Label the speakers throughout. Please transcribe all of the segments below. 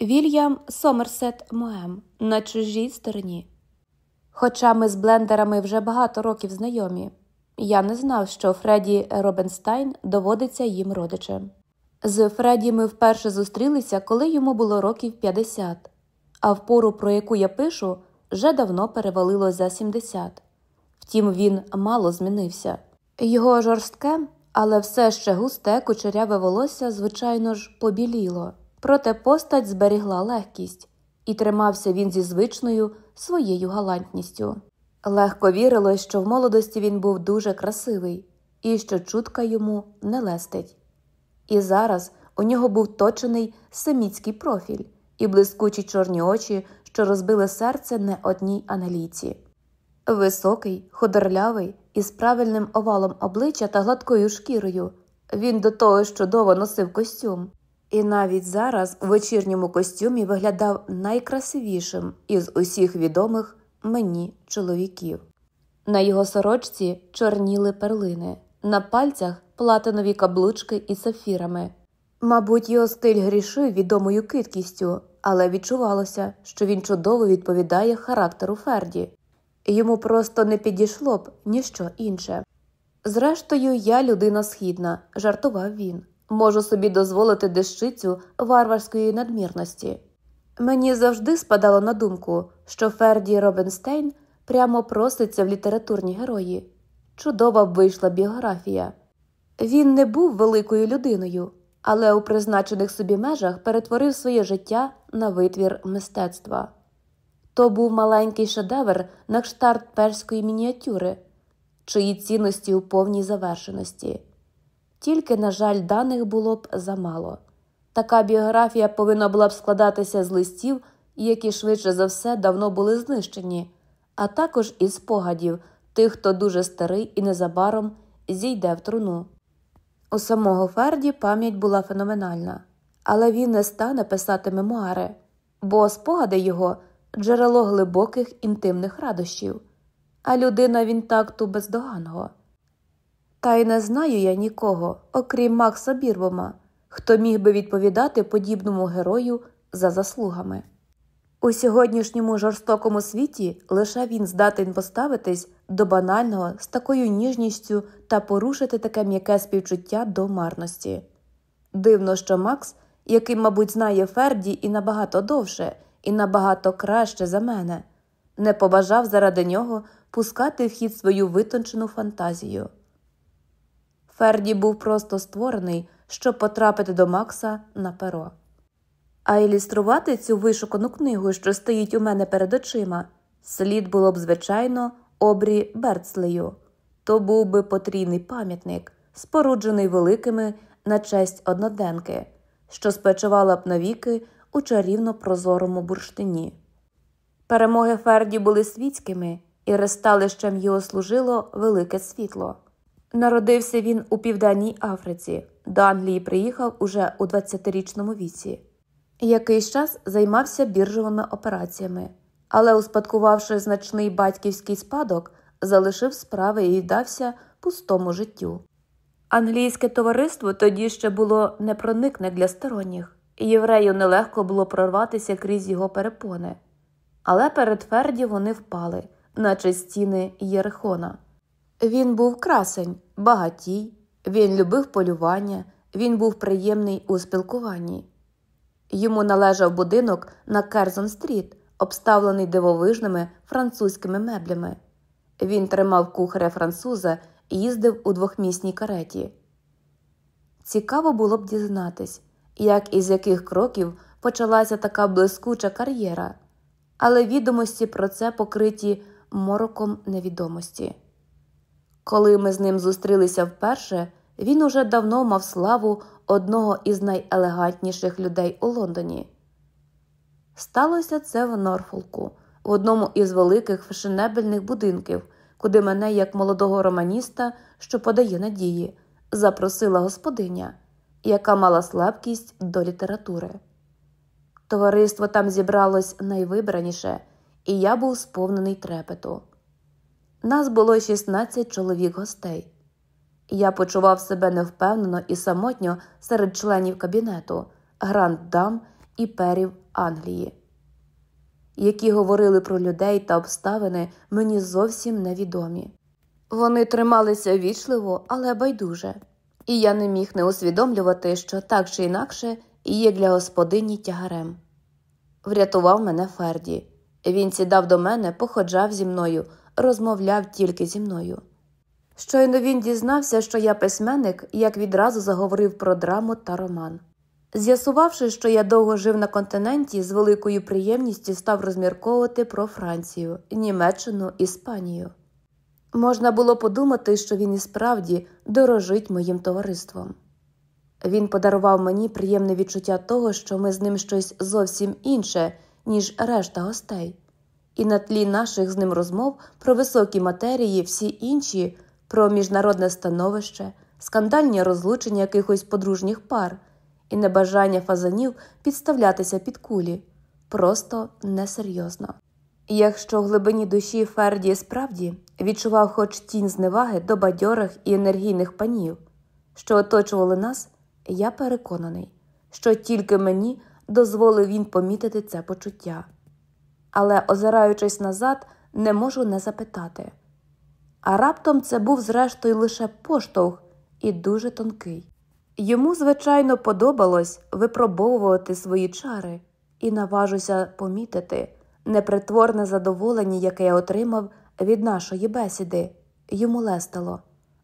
Speaker 1: Вільям Сомерсет Моем на чужій стерні. Хоча ми з Блендами вже багато років знайомі, я не знав, що Ферді Робенстайн доводиться їм родичем. З Ферді ми вперше зустрілися, коли йому було років 50, а в пору, про яку я пишу, вже давно перевалило за 70. Втім, він мало змінився. Його жорстке, але все ще густе кучеряве волосся, звичайно ж, побіліло, проте постать зберігла легкість, і тримався він зі звичною своєю галантністю. Легко вірилось, що в молодості він був дуже красивий і що чутка йому не лестить. І зараз у нього був точений семітський профіль і блискучі чорні очі, що розбили серце не одній аналійці. Високий, худорлявий, із правильним овалом обличчя та гладкою шкірою. Він до того чудово носив костюм, і навіть зараз у вечірньому костюмі виглядав найкрасивішим із усіх відомих мені чоловіків. На його сорочці чорніли перлини, на пальцях платинові каблучки із сафірами. Мабуть, його стиль грішив відомою киткістю, але відчувалося, що він чудово відповідає характеру Ферді. Йому просто не підійшло б ніщо інше. Зрештою, я людина східна, жартував він, можу собі дозволити дещицю варварської надмірності. Мені завжди спадало на думку, що Ферді Робенстейн прямо проситься в літературні герої. Чудова вийшла біографія. Він не був великою людиною, але у призначених собі межах перетворив своє життя на витвір мистецтва. То був маленький шедевр на кшталт перської мініатюри, чиї цінності у повній завершеності. Тільки, на жаль, даних було б замало. Така біографія повинна була б складатися з листів, які швидше за все давно були знищені, а також із спогадів тих, хто дуже старий і незабаром зійде в труну. У самого Ферді пам'ять була феноменальна, але він не стане писати мемуари, бо спогади його джерело глибоких інтимних радощів, а людина він такту бездоганного. Та й не знаю я нікого, окрім Макса Бірбома, хто міг би відповідати подібному герою за заслугами. У сьогоднішньому жорстокому світі лише він здатен поставитись до банального з такою ніжністю та порушити таке м'яке співчуття до марності. Дивно, що Макс, який, мабуть, знає Ферді і набагато довше, і набагато краще за мене, не побажав заради нього пускати в хід свою витончену фантазію. Ферді був просто створений, щоб потрапити до Макса на перо. А ілюструвати цю вишукану книгу, що стоїть у мене перед очима, слід було б, звичайно, обрі Берцлею. То був би потрійний пам'ятник, споруджений великими на честь одноденки, що спечувала б навіки у чарівно прозорому бурштині. Перемоги Ферді були світськими, і ресталищем його служило велике світло. Народився він у Південній Африці, до Англії приїхав уже у 20-річному віці. Якийсь час займався біржовими операціями, але, успадкувавши значний батьківський спадок, залишив справи і віддався пустому життю. Англійське товариство тоді ще було непроникне для сторонніх, і єврею нелегко було прорватися крізь його перепони, але перед Ферді вони впали, наче стіни Єрихона. Він був красень, багатій, він любив полювання, він був приємний у спілкуванні. Йому належав будинок на Керзон стріт, обставлений дивовижними французькими меблями. Він тримав кухаря француза і їздив у двохмісній кареті. Цікаво було б дізнатись, як і з яких кроків почалася така блискуча кар'єра, але відомості про це покриті мороком невідомості. Коли ми з ним зустрілися вперше, він уже давно мав славу одного із найелегантніших людей у Лондоні. Сталося це в Норфолку, в одному із великих фешенебельних будинків, куди мене, як молодого романіста, що подає надії, запросила господиня, яка мала слабкість до літератури. Товариство там зібралось найвибраніше, і я був сповнений трепету. Нас було 16 чоловік гостей. Я почував себе невпевнено і самотньо серед членів кабінету, гранд дам і перів Англії, які говорили про людей та обставини мені зовсім невідомі. Вони трималися вічливо, але байдуже, і я не міг не усвідомлювати, що так чи інакше є для господині тягарем. Врятував мене Ферді. Він сідав до мене, походжав зі мною, розмовляв тільки зі мною. Щойно він дізнався, що я письменник, як відразу заговорив про драму та роман. З'ясувавши, що я довго жив на континенті, з великою приємністю став розмірковувати про Францію, Німеччину, Іспанію. Можна було подумати, що він і справді дорожить моїм товариством. Він подарував мені приємне відчуття того, що ми з ним щось зовсім інше, ніж решта гостей, і на тлі наших з ним розмов про високі матерії, всі інші, про міжнародне становище, скандальні розлучення якихось подружніх пар і небажання фазанів підставлятися під кулі просто несерйозно. Якщо в глибині душі Ферді справді відчував хоч тінь зневаги до бадьорих і енергійних панів, що оточували нас, я переконаний, що тільки мені дозволив він помітити це почуття. Але, озираючись назад, не можу не запитати. А раптом це був, зрештою, лише поштовх і дуже тонкий. Йому, звичайно, подобалось випробовувати свої чари, і наважуся помітити непритворне задоволення, яке я отримав від нашої бесіди, йому лестило,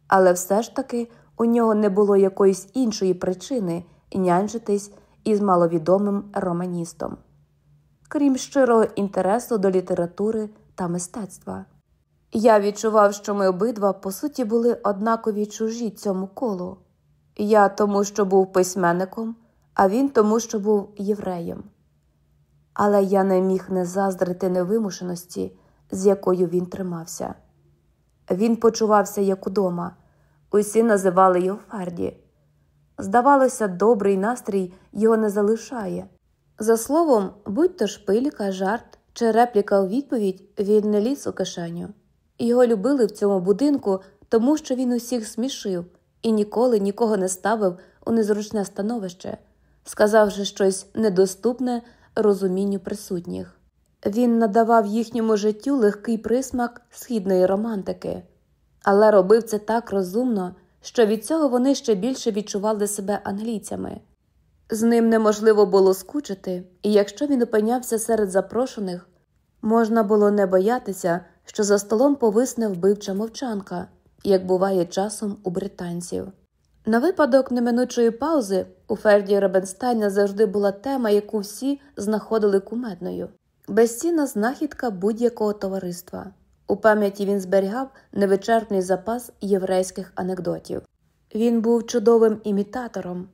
Speaker 1: але все ж таки у нього не було якоїсь іншої причини нянчитись із маловідомим романістом, крім щирого інтересу до літератури та мистецтва. Я відчував, що ми обидва по суті були однакові чужі цьому колу. Я тому, що був письменником, а він тому, що був євреєм. Але я не міг не заздрити невимушеності, з якою він тримався. Він почувався як удома, усі називали його Ферді. Здавалося, добрий настрій його не залишає. За словом, будь то шпилька, жарт чи репліка у відповідь, він не ліз у кишеню. Його любили в цьому будинку, тому що він усіх смішив і ніколи нікого не ставив у незручне становище, сказавши щось недоступне розумінню присутніх. Він надавав їхньому життю легкий присмак східної романтики, але робив це так розумно, що від цього вони ще більше відчували себе англійцями. З ним неможливо було скучити, і якщо він опинявся серед запрошених, можна було не боятися, що за столом повисне вбивча мовчанка, як буває часом у британців. На випадок неминучої паузи у Ферді Ребенстайна завжди була тема, яку всі знаходили кумедною безцінна знахідка будь-якого товариства. У пам'яті він зберігав невичерпний запас єврейських анекдотів. Він був чудовим імітатором,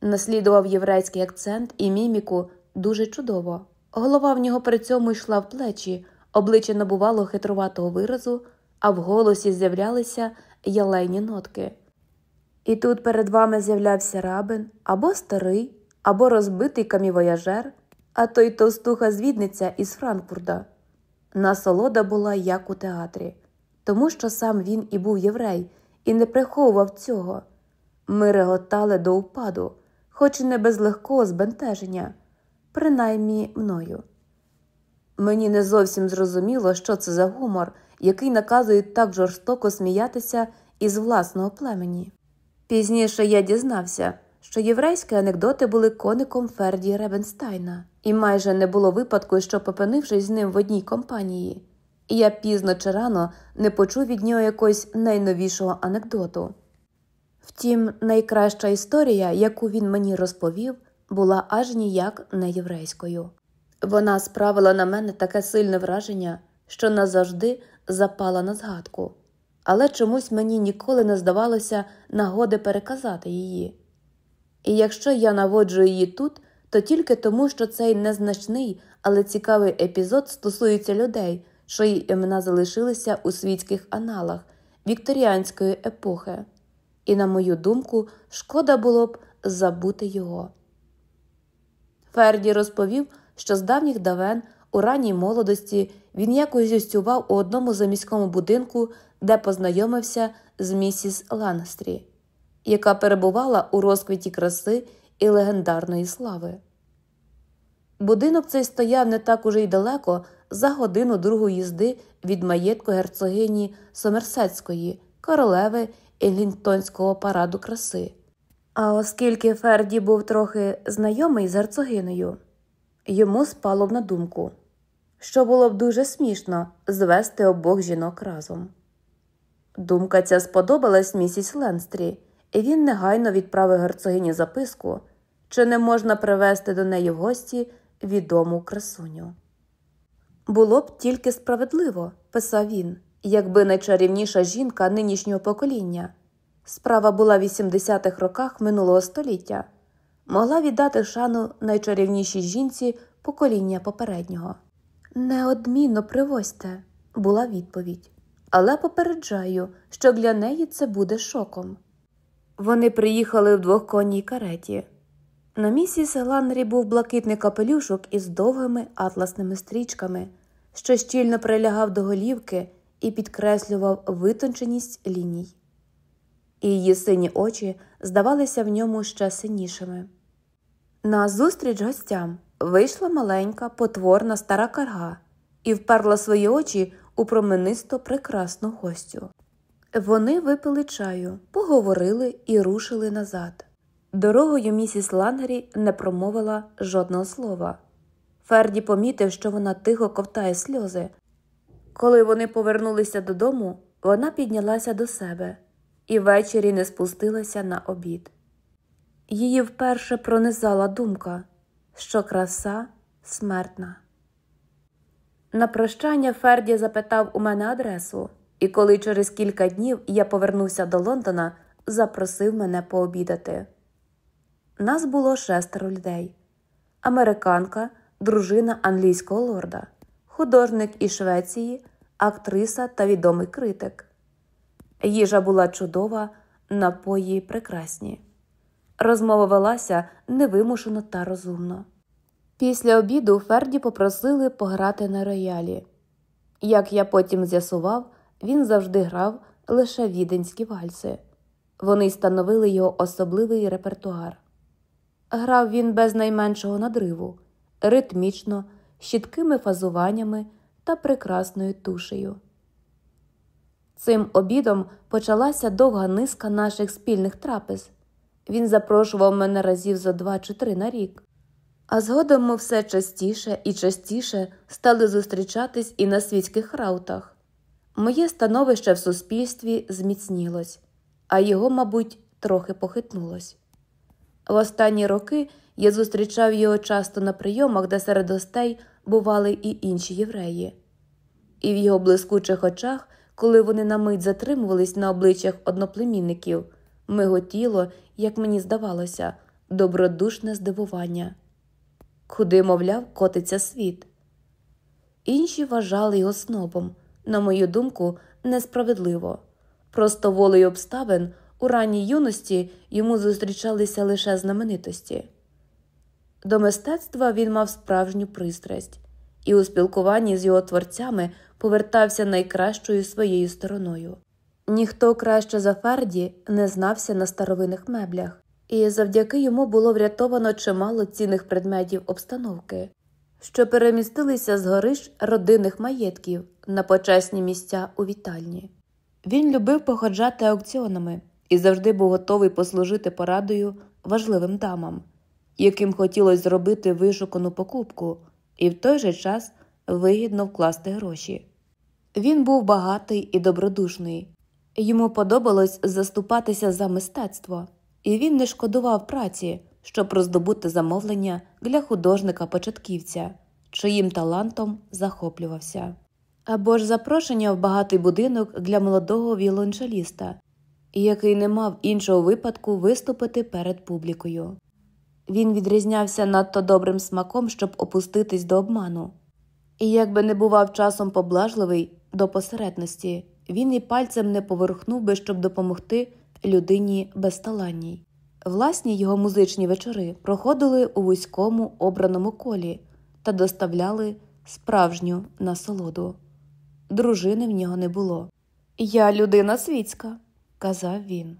Speaker 1: наслідував єврейський акцент і міміку дуже чудово. Голова в нього при цьому йшла в плечі, обличчя набувало хитруватого виразу, а в голосі з'являлися ялейні нотки. І тут перед вами з'являвся рабин або старий, або розбитий камівояжер, а то й товстуха звідниця із Франкфурда. Насолода була як у театрі, тому що сам він і був єврей, і не приховував цього. Ми реготали до упаду, хоч і не без легкого збентеження, принаймні мною. Мені не зовсім зрозуміло, що це за гумор, який наказує так жорстоко сміятися із власного племені. Пізніше я дізнався, що єврейські анекдоти були коником Ферді Ребенстайна, і майже не було випадку, що, опинившись з ним в одній компанії, і я пізно чи рано не почув від нього якогось найновішого анекдоту. Втім, найкраща історія, яку він мені розповів, була аж ніяк не єврейською. Вона справила на мене таке сильне враження, що назавжди запала на згадку, але чомусь мені ніколи не здавалося нагоди переказати її. І якщо я наводжу її тут, то тільки тому, що цей незначний, але цікавий епізод стосується людей, чиї імена залишилися у світських аналах вікторіанської епохи, і, на мою думку, шкода було б забути його. Ферді розповів, що з давніх давен у ранній молодості він якось гостював у одному заміському будинку, де познайомився з місіс Лангстрі, яка перебувала у розквіті краси і легендарної слави. Будинок цей стояв не так уже й далеко за годину другу їзди від маєтку герцогині Сомерсетської, королеви Елінтонського параду краси. А оскільки Ферді був трохи знайомий з герцогинею, йому спало б на думку, що було б дуже смішно звести обох жінок разом. Думка ця сподобалась місіс Ленстрі, і він негайно відправив герцогині записку, чи не можна привезти до неї в гості відому красуню. Було б тільки справедливо, писав він, якби найчарівніша жінка нинішнього покоління. Справа була в 80-х роках минулого століття, могла віддати шану найчарівнішій жінці покоління попереднього. Неодмінно привозьте, була відповідь, але попереджаю, що для неї це буде шоком. Вони приїхали в двохконній кареті. На місіс Гланрі був блакитний капелюшок із довгими атласними стрічками, що щільно прилягав до голівки і підкреслював витонченість ліній. І її сині очі здавалися в ньому ще синішими. На зустріч гостям вийшла маленька, потворна стара карга і вперла свої очі у променисто прекрасну гостю. Вони випили чаю, поговорили і рушили назад. Дорогою місіс Лангері не промовила жодного слова. Ферді помітив, що вона тихо ковтає сльози. Коли вони повернулися додому, вона піднялася до себе і ввечері не спустилася на обід. Її вперше пронизала думка, що краса смертна. На прощання Ферді запитав у мене адресу, і коли через кілька днів я повернувся до Лондона, запросив мене пообідати. Нас було шестеро людей американка, дружина англійського лорда, художник із Швеції, актриса та відомий критик. Їжа була чудова, напої прекрасні. Розмова велася невимушено та розумно. Після обіду Ферді попросили пограти на роялі. Як я потім з'ясував, він завжди грав лише віденські вальси. Вони становили його особливий репертуар. Грав він без найменшого надриву, ритмічно, з чіткими фазуваннями та прекрасною тушею. Цим обідом почалася довга низка наших спільних трапез. Він запрошував мене разів за два чи три на рік. А згодом ми все частіше і частіше стали зустрічатись і на світських раутах. Моє становище в суспільстві зміцнілось, а його, мабуть, трохи похитнулось. В останні роки я зустрічав його часто на прийомах, де серед гостей бували і інші євреї, і в його блискучих очах, коли вони на мить затримувались на обличчях одноплемінників, миготіло, як мені здавалося, добродушне здивування. Куди, мовляв, котиться світ. Інші вважали його снобом, на мою думку, несправедливо. Просто волею обставин у ранній юності йому зустрічалися лише знаменитості. До мистецтва він мав справжню пристрасть і у спілкуванні з його творцями повертався найкращою своєю стороною. Ніхто краще за Ферді не знався на старовинних меблях, і завдяки йому було врятовано чимало цінних предметів обстановки, що перемістилися з гориш родинних маєтків на почесні місця у вітальні. Він любив походжати аукціонами і завжди був готовий послужити порадою важливим дамам, яким хотілося зробити вишукану покупку і в той же час вигідно вкласти гроші. Він був багатий і добродушний, йому подобалось заступатися за мистецтво, і він не шкодував праці, щоб роздобути замовлення для художника-початківця, чиїм талантом захоплювався. Або ж запрошення в багатий будинок для молодого віолончеліста, який не мав іншого випадку виступити перед публікою. Він відрізнявся надто добрим смаком, щоб опуститись до обману, і, якби не бував часом поблажливий до посередності, він і пальцем не поверхнув би, щоб допомогти людині безталанній. Власні його музичні вечори проходили у вузькому обраному колі та доставляли справжню насолоду. Дружини в нього не було. Я людина світська, казав він,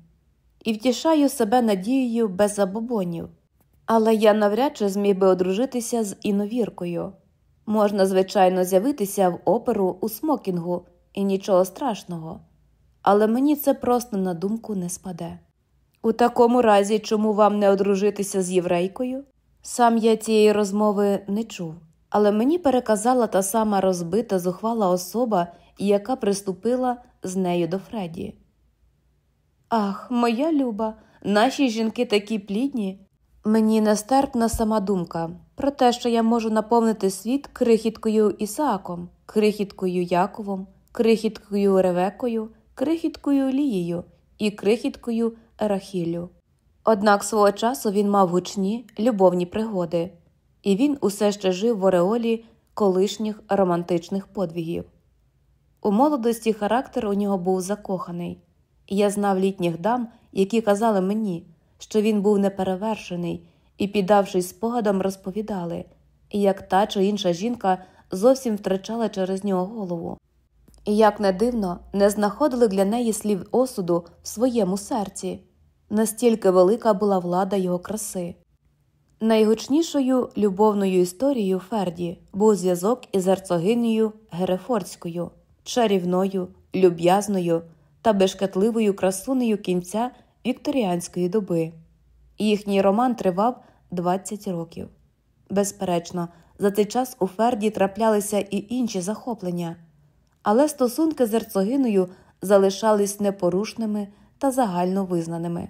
Speaker 1: і втішаю себе надією без забобонів. Але я навряд чи зміг би одружитися з іновіркою. Можна, звичайно, з'явитися в оперу у смокінгу і нічого страшного, але мені це просто на думку не спаде. У такому разі, чому вам не одружитися з єврейкою? Сам я цієї розмови не чув, але мені переказала та сама розбита зухвала особа, яка приступила з нею до Фредді. Ах, моя люба, наші жінки такі плідні. Мені нестерпна сама думка про те, що я можу наповнити світ крихіткою Ісааком, крихіткою Яковом, крихіткою Ревекою, крихіткою Лією і крихіткою Рахілю. Однак свого часу він мав гучні любовні пригоди, і він усе ще жив в ореолі колишніх романтичних подвігів. У молодості характер у нього був закоханий, я знав літніх дам, які казали мені, що він був неперевершений, і, піддавшись спогадам, розповідали, як та чи інша жінка зовсім втрачала через нього голову. І як не дивно, не знаходили для неї слів осуду в своєму серці, настільки велика була влада його краси. Найгучнішою любовною історією Ферді був зв'язок із герцогинею Герефордською, чарівною, люб'язною та бешкетливою красунею кінця вікторіанської доби. Їхній роман тривав 20 років. Безперечно, за цей час у Ферді траплялися і інші захоплення, але стосунки з герцогиною залишались непорушними та загально визнаними.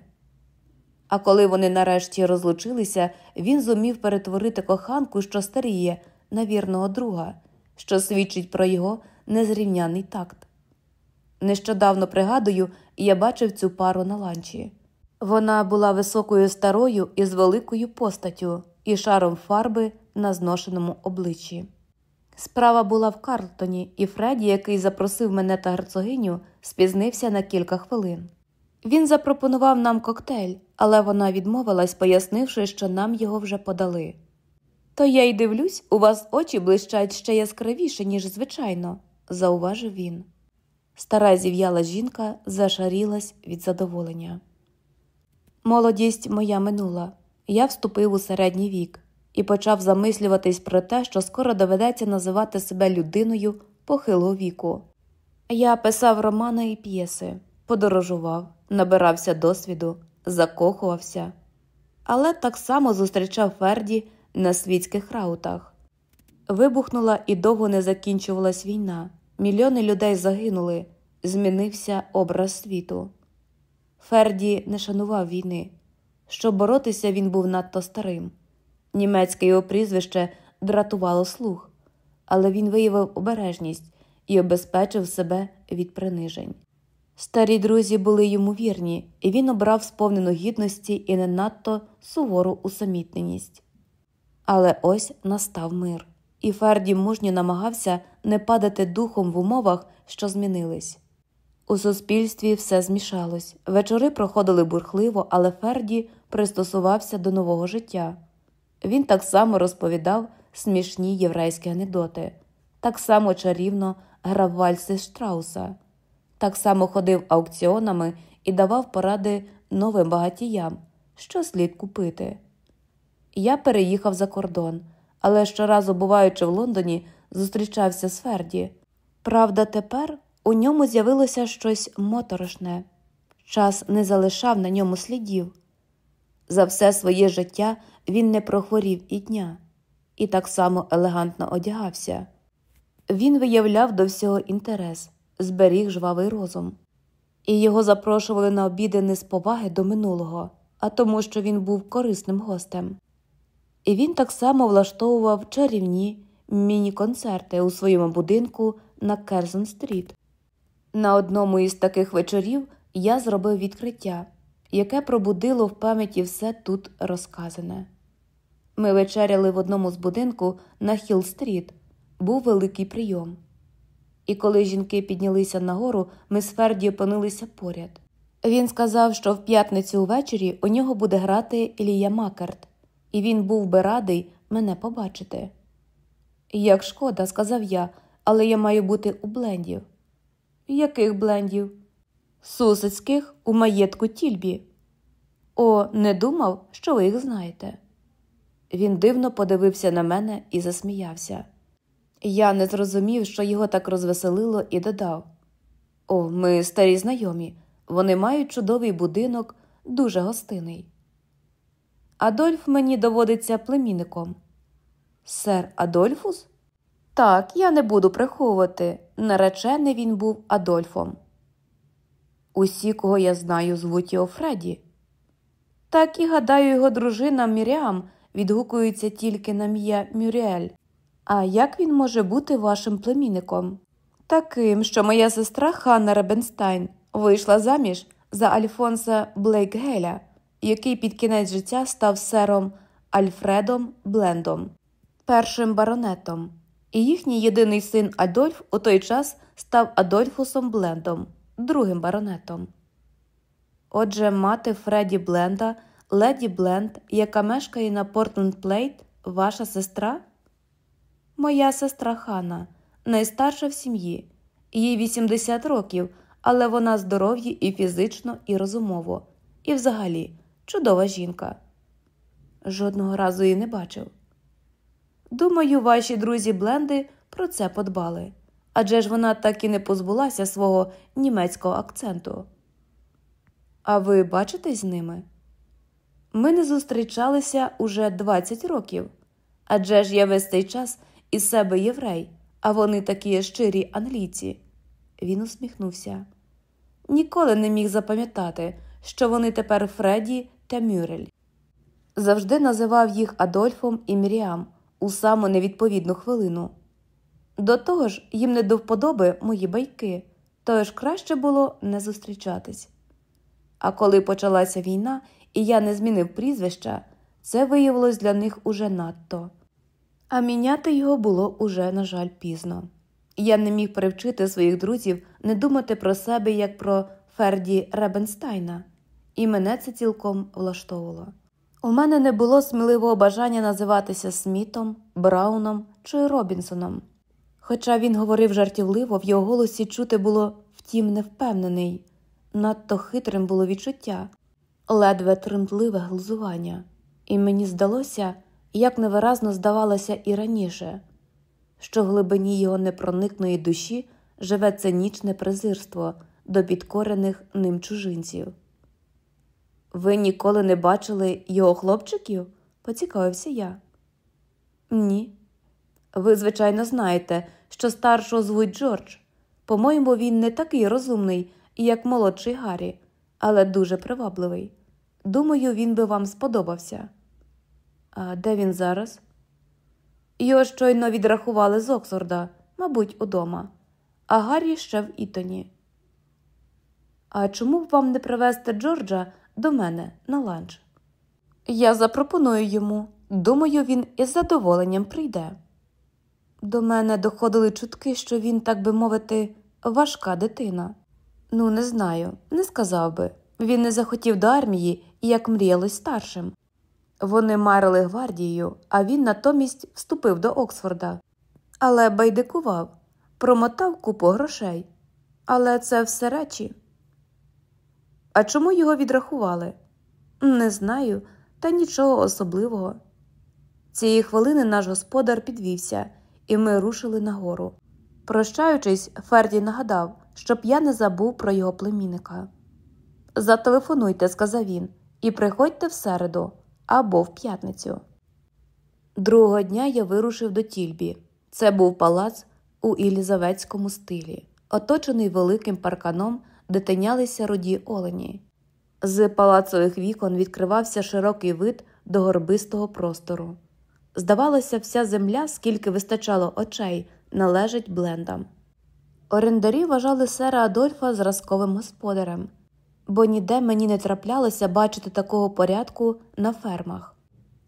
Speaker 1: А коли вони нарешті розлучилися, він зумів перетворити коханку, що старіє, на вірного друга, що свідчить про його незрівняний такт. Нещодавно пригадую, я бачив цю пару на ланчі. Вона була високою старою із великою постаттю і шаром фарби на зношеному обличчі. Справа була в Карлтоні, і Фредді, який запросив мене та герцогиню, спізнився на кілька хвилин. Він запропонував нам коктейль, але вона відмовилась, пояснивши, що нам його вже подали. То я й дивлюсь, у вас очі блищать ще яскравіше, ніж звичайно, зауважив він. Стара зів'яла жінка зашарілась від задоволення. Молодість моя минула, я вступив у середній вік і почав замислюватись про те, що скоро доведеться називати себе людиною похилого віку. Я писав романи і п'єси, подорожував, набирався досвіду, закохувався, але так само зустрічав Ферді на світських раутах. Вибухнула і довго не закінчувалась війна. Мільйони людей загинули, змінився образ світу. Ферді не шанував війни. Щоб боротися, він був надто старим. Німецьке його прізвище дратувало слух, але він виявив обережність і обезпечив себе від принижень. Старі друзі були йому вірні, і він обрав сповнену гідності і не надто сувору усамітненість. Але ось настав мир, і Ферді мужньо намагався не падати духом в умовах, що змінились. У суспільстві все змішалось. Вечори проходили бурхливо, але Ферді пристосувався до нового життя. Він так само розповідав смішні єврейські анекдоти, так само чарівно грав вальси Штрауса, так само ходив аукціонами і давав поради новим багатіям, що слід купити. Я переїхав за кордон, але щоразу, буваючи в Лондоні, зустрічався з Ферді. Правда, тепер у ньому з'явилося щось моторошне, час не залишав на ньому слідів. За все своє життя він не прохворів і дня, і так само елегантно одягався. Він виявляв до всього інтерес, зберіг жвавий розум, і його запрошували на обіди не з поваги до минулого, а тому, що він був корисним гостем. І він так само влаштовував чарівні міні-концерти у своєму будинку на Керзон Стріт. На одному із таких вечорів я зробив відкриття, яке пробудило в пам'яті все тут розказане. Ми вечеряли в одному з будинку на Хіл-стріт, був великий прийом. І коли жінки піднялися нагору, ми з Ферді опинилися поряд. Він сказав, що в п'ятницю увечері у нього буде грати Лія Макарт, і він був би радий мене побачити. Як шкода, сказав я, але я маю бути у блендів. Яких блендів? Сусицьких у маєтку тільбі. О, не думав, що ви їх знаєте. Він дивно подивився на мене і засміявся. Я не зрозумів, що його так розвеселило, і додав О, ми старі знайомі. Вони мають чудовий будинок, дуже гостинний. Адольф мені доводиться племінником. Сер Адольфус? Так, я не буду приховувати. Наречений він був Адольфом. Усі, кого я знаю, звуть його Фредді. Так і гадаю, його дружина Міріам відгукується тільки на м'я Мюріель. А як він може бути вашим племінником? Таким, що моя сестра Ханна Ребенстайн вийшла заміж за Альфонса Блейкогеля, який під кінець життя став сером Альфредом Блендом, першим баронетом, і їхній єдиний син Адольф у той час став Адольфусом Блендом, другим баронетом. Отже, мати Фредді Бленда, леді Бленд, яка мешкає на Портленд Плейс, ваша сестра? Моя сестра Хана, найстарша в сім'ї, їй 80 років, але вона здоров'я і фізично, і розумово, і взагалі чудова жінка. Жодного разу її не бачив. Думаю, ваші друзі Бленди про це подбали адже ж вона так і не позбулася свого німецького акценту. А ви бачитесь з ними? Ми не зустрічалися уже 20 років. Адже ж я весь цей час із себе єврей, а вони такі щирі англійці. Він усміхнувся. Ніколи не міг запам'ятати, що вони тепер Фредді та Мюрель. Завжди називав їх Адольфом і Міріам у саму невідповідну хвилину. До того ж, їм не до вподоби мої байки, тож краще було не зустрічатись. А коли почалася війна, і я не змінив прізвища, це виявилось для них уже надто. А міняти його було уже, на жаль, пізно. Я не міг привчити своїх друзів не думати про себе як про Ферді Ребенстайна, і мене це цілком влаштовувало. У мене не було сміливого бажання називатися Смітом, Брауном чи Робінсоном. Хоча він говорив жартівливо, в його голосі чути було, втім, невпевнений, надто хитрим було відчуття, ледве тремтливе глузування, і мені здалося, як невиразно здавалося і раніше, що в глибині його непроникної душі живе цинічне презирство до підкорених ним чужинців. Ви ніколи не бачили його хлопчиків? поцікавився я. Ні. Ви, звичайно, знаєте, що старшого звуть Джордж. По-моєму, він не такий розумний, як молодший Гаррі, але дуже привабливий. Думаю, він би вам сподобався. А де він зараз? Його щойно відрахували з Оксфорда, мабуть, удома, а Гаррі ще в Ітоні. А чому б вам не привезти Джорджа до мене на ланч? Я запропоную йому. Думаю, він із задоволенням прийде. До мене доходили чутки, що він, так би мовити, важка дитина. Ну, не знаю, не сказав би. Він не захотів до армії, як мріялось старшим. Вони марили гвардією, а він натомість вступив до Оксфорда. Але байдикував, промотав купу грошей. Але це все речі. А чому його відрахували? Не знаю, та нічого особливого. Цієї хвилини наш господар підвівся і ми рушили нагору. Прощаючись, Ферді нагадав, щоб я не забув про його племінника. Зателефонуйте, сказав він, і приходьте в середу або в п'ятницю. Другого дня я вирушив до Тільбі. Це був палац у ілізаветському стилі, оточений великим парканом, де тинялися руді олені. З палацових вікон відкривався широкий вид до горбистого простору. Здавалося, вся земля, скільки вистачало очей, належить блендам. Орендарі вважали сера Адольфа зразковим господарем, бо ніде мені не траплялося бачити такого порядку на фермах.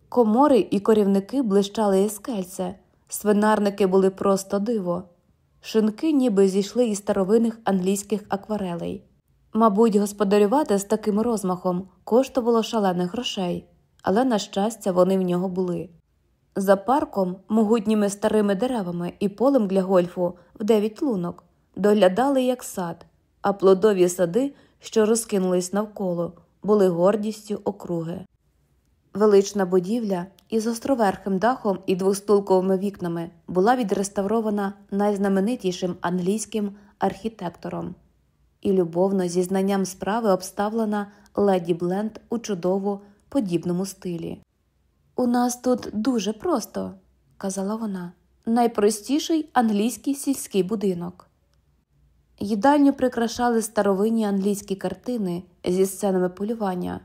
Speaker 1: Комори і корівники блищали ескельце, свинарники були просто диво, шинки ніби зійшли із старовинних англійських акварелей. Мабуть, господарювати з таким розмахом коштувало шалених грошей, але, на щастя, вони в нього були. За парком, могутніми старими деревами і полем для гольфу в дев'ять лунок, доглядали як сад, а плодові сади, що розкинулись навколо, були гордістю округи. Велична будівля із островерхим дахом і двостулковими вікнами була відреставрована найзнаменитішим англійським архітектором і любовно зі знанням справи обставлена леді Бленд у чудово подібному стилі. У нас тут дуже просто, казала вона, найпростіший англійський сільський будинок. Їдальню прикрашали старовинні англійські картини зі сценами полювання,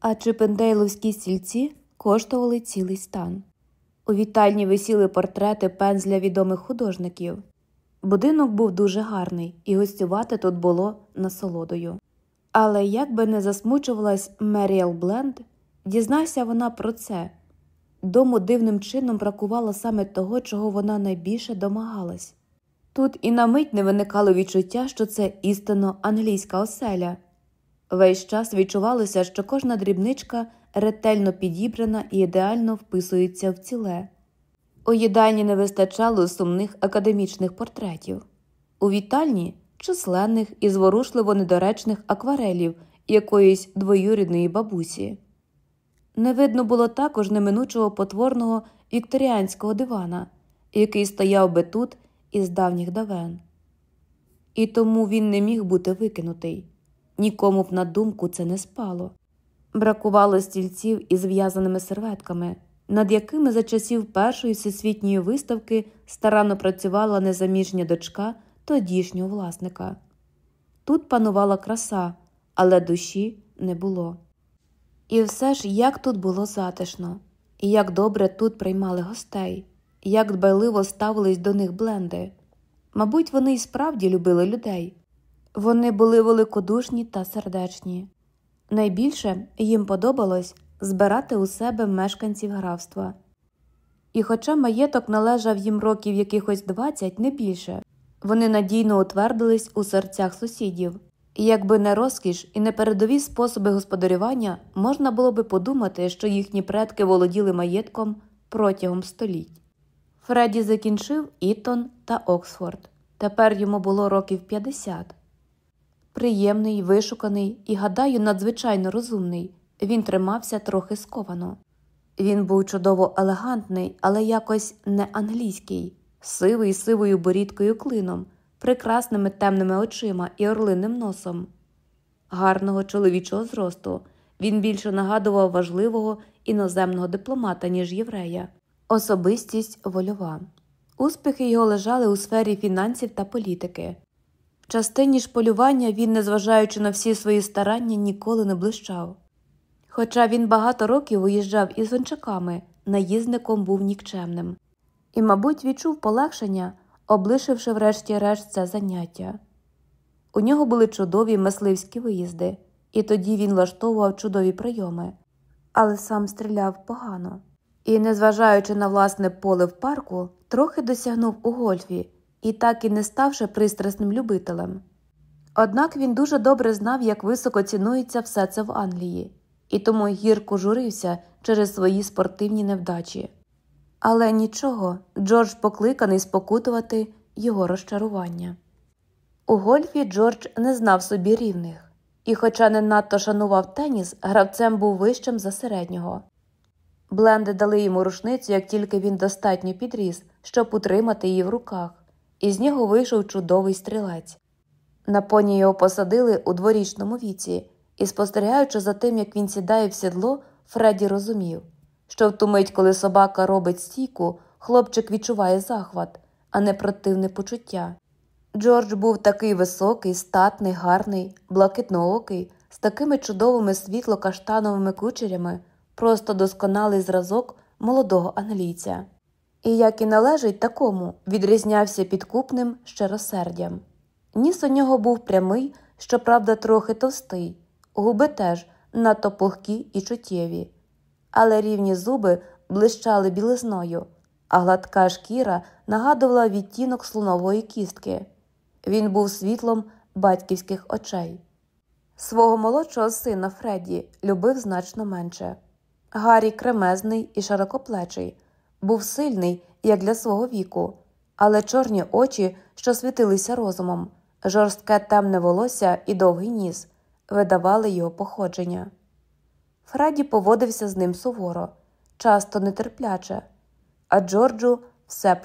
Speaker 1: а чипендейловські стільці коштували цілий стан. У вітальні висіли портрети пензля відомих художників. Будинок був дуже гарний, і гостювати тут було насолодою. Але як би не засмучувалась Меріел Бленд, дізнайся вона про це. Дому дивним чином бракувало саме того, чого вона найбільше домагалась. Тут і на мить не виникало відчуття, що це істинно англійська оселя. Весь час відчувалося, що кожна дрібничка ретельно підібрана і ідеально вписується в ціле. У їдальні не вистачало сумних академічних портретів, у вітальні численних і зворушливо недоречних акварелів якоїсь двоюрідної бабусі. Не видно було також неминучого потворного вікторіанського дивана, який стояв би тут із давніх давен. І тому він не міг бути викинутий, нікому б на думку це не спало. Бракувало стільців із зв'язаними серветками, над якими за часів першої всесвітньої виставки старанно працювала незаміжня дочка тодішнього власника. Тут панувала краса, але душі не було. І все ж як тут було затишно, і як добре тут приймали гостей, як дбайливо ставились до них бленди. Мабуть, вони і справді любили людей. Вони були великодушні та сердечні. Найбільше їм подобалось збирати у себе мешканців графства. І, хоча маєток належав їм років якихось 20, не більше, вони надійно утвердились у серцях сусідів. І якби не розкіш і не передові способи господарювання, можна було би подумати, що їхні предки володіли маєтком протягом століть. Фредді закінчив Ітон та Оксфорд. Тепер йому було років 50. Приємний, вишуканий і, гадаю, надзвичайно розумний. Він тримався трохи сковано. Він був чудово елегантний, але якось не англійський, сивий сивою борідкою клином, прекрасними темними очима і орлиним носом. Гарного чоловічого зросту він більше нагадував важливого іноземного дипломата, ніж єврея, особистість вольова. Успіхи його лежали у сфері фінансів та політики. Частині ж полювання він, незважаючи на всі свої старання, ніколи не блищав. Хоча він багато років виїжджав із гончаками, наїзником був нікчемним, і, мабуть, відчув полегшення, облишивши врешті-решт це заняття. У нього були чудові мисливські виїзди, і тоді він влаштовував чудові прийоми, але сам стріляв погано. І, незважаючи на власне поле в парку, трохи досягнув у гольфі і так і не ставши пристрасним любителем. Однак він дуже добре знав, як високо цінується все це в Англії, і тому гірко журився через свої спортивні невдачі. Але нічого, Джордж покликаний спокутувати його розчарування. У гольфі Джордж не знав собі рівних, і, хоча не надто шанував теніс, гравцем був вищим за середнього. Бленди дали йому рушницю, як тільки він достатньо підріс, щоб утримати її в руках, і з нього вийшов чудовий стрілець. На поні його посадили у дворічному віці, і, спостерігаючи за тим, як він сідає в сідло, Фредді розумів, що в ту мить, коли собака робить стійку, хлопчик відчуває захват, а не противне почуття. Джордж був такий високий, статний, гарний, блакитноокий, з такими чудовими світло-каштановими кучерями, просто досконалий зразок молодого англійця. І, як і належить такому, відрізнявся підкупним щиросердям. Ніс у нього був прямий, щоправда, трохи товстий, губи теж надто пухкі і чуттєві, але рівні зуби блищали білизною, а гладка шкіра нагадувала відтінок слонової кістки. Він був світлом батьківських очей. Свого молодшого сина Фредді любив значно менше. Гаррі кремезний і широкоплечий, був сильний, як для свого віку, але чорні очі, що світилися розумом, жорстке темне волосся і довгий ніс видавали його походження. Фредді поводився з ним суворо, часто нетерпляче, а Джорджу все